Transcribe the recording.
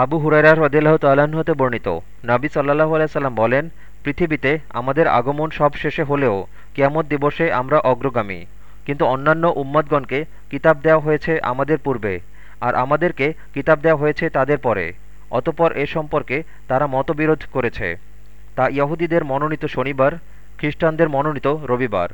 আবু হুরাইরা রদিল্লাহ তাল্লাহ্ন বর্ণিত। নাবি সাল্লাহ আলাইসাল্লাম বলেন, পৃথিবীতে আমাদের আগমন সব শেষে হলেও কিয়ামত দিবসে আমরা অগ্রগামী। কিন্তু অন্যান্য উম্মদগণকে কিতাব দেওয়া হয়েছে আমাদের পূর্বে, আর আমাদেরকে কিতাব দেওয়া হয়েছে তাদের পরে। অতপর এ সম্পর্কে তারা মতবিরোধ করেছে। তা ইহুদিদের মনোনীত শনিবার, খ্রিস্টানদের মনোনীত রবিবার।